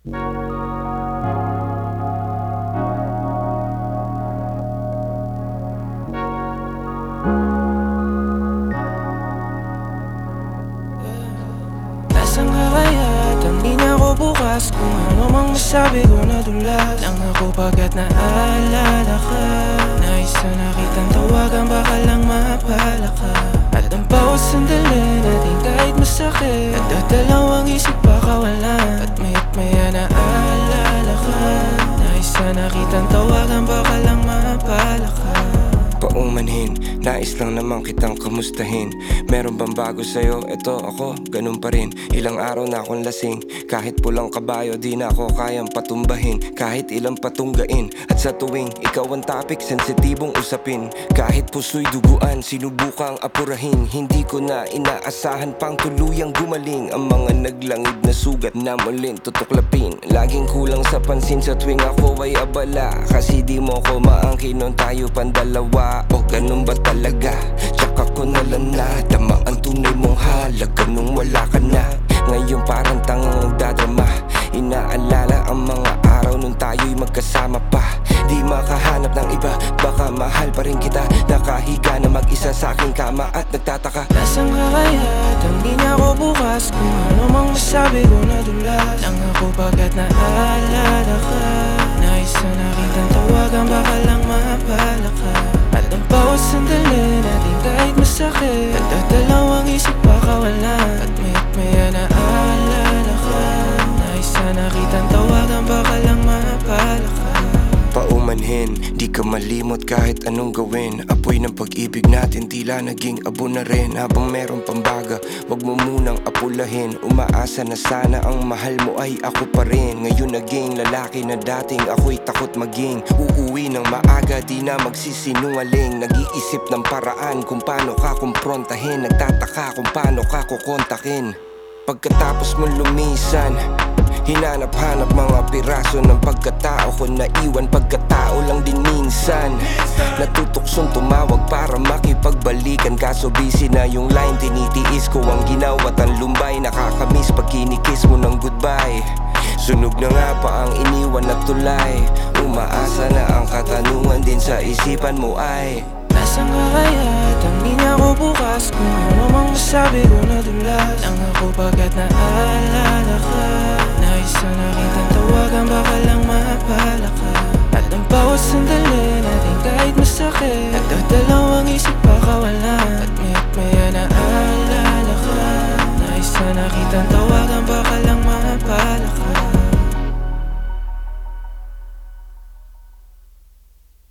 Nasaan ka kaya? Tangin ako bukas Kung ano mang masabi ko nadulas Lang ako pagkat naalala ka na nakitang tawagan Baka lang mapala ka At ang bawat sandali natin kahit masakit Nagdadalawang Paumanhin, nais lang naman kitang kamustahin Meron bang bago sa'yo? Eto ako, ganun pa rin. Ilang araw na akong lasing. Kahit pulang kabayo, di na ako kayang patumbahin. Kahit ilang patunggain. At sa tuwing ikaw ang topic, sensitibong usapin. Kahit puso'y duguan, sinubukang apurahin. Hindi ko na inaasahan pang tuluyang gumaling Ang mga naglangid na sugat na muling tutuklapin. Laging kulang sa pansin sa tuwing ako ay abala. Kasi di mo ko maangkin nung tayo pandalawa. O ganun ba talaga? Tsaka ko nalang nadama ang tunay mong halaga nung wala ka na. Ngayon parang tangang nagdadrama Inaalala ang mga araw nung tayo'y magkasama pa. Di makahanap ng iba, baka mahal pa rin kita. Nakahiga na mag-isa sa aking kama at nagtataka. Nasaan ka kaya? Tangin ako bukas. Kung ano mang masabi ko nadulas Lang ako pagkat naalala ka Nais na nakitang tawagan Baka sandali natin kahit masakit. Nagdadalawang isip pakawalan At Paumanhin, di ka malimot kahit anong gawin. Apoy ng pag-ibig natin tila naging abo na rin. Habang meron pambaga, wag mo munang apulahin. Umaasa na sana ang mahal mo ay ako pa rin. Ngayon naging lalaki na dating ako'y takot maging. Uuwi ng maaga, di na magsisinungaling. Nag-iisip ng paraan kung paano ka kumprontahin. Nagtataka kung paano ka kukontakin. Pagkatapos mo lumisan Hinanap-hanap mga piraso ng pagkatao. Ko Naiwan pagkatao lang din minsan. Natutuksong tumawag para makipagbalikan. Kaso busy na yung line Tinitiis ko ang ginawa. At ang lumbay Nakakamiss pag kinikis mo ng goodbye. Sunog na nga pa ang iniwan na tulay. Umaasa na ang katanungan din sa isipan mo ay Nasaan ka kaya? Tangin ako bukas? Kung ano mang masabi ko nadulas Lang ako pagkat ka Nais na nakitang tawagan Baka lang mapala ka At ang bawat sandali natin kahit masakit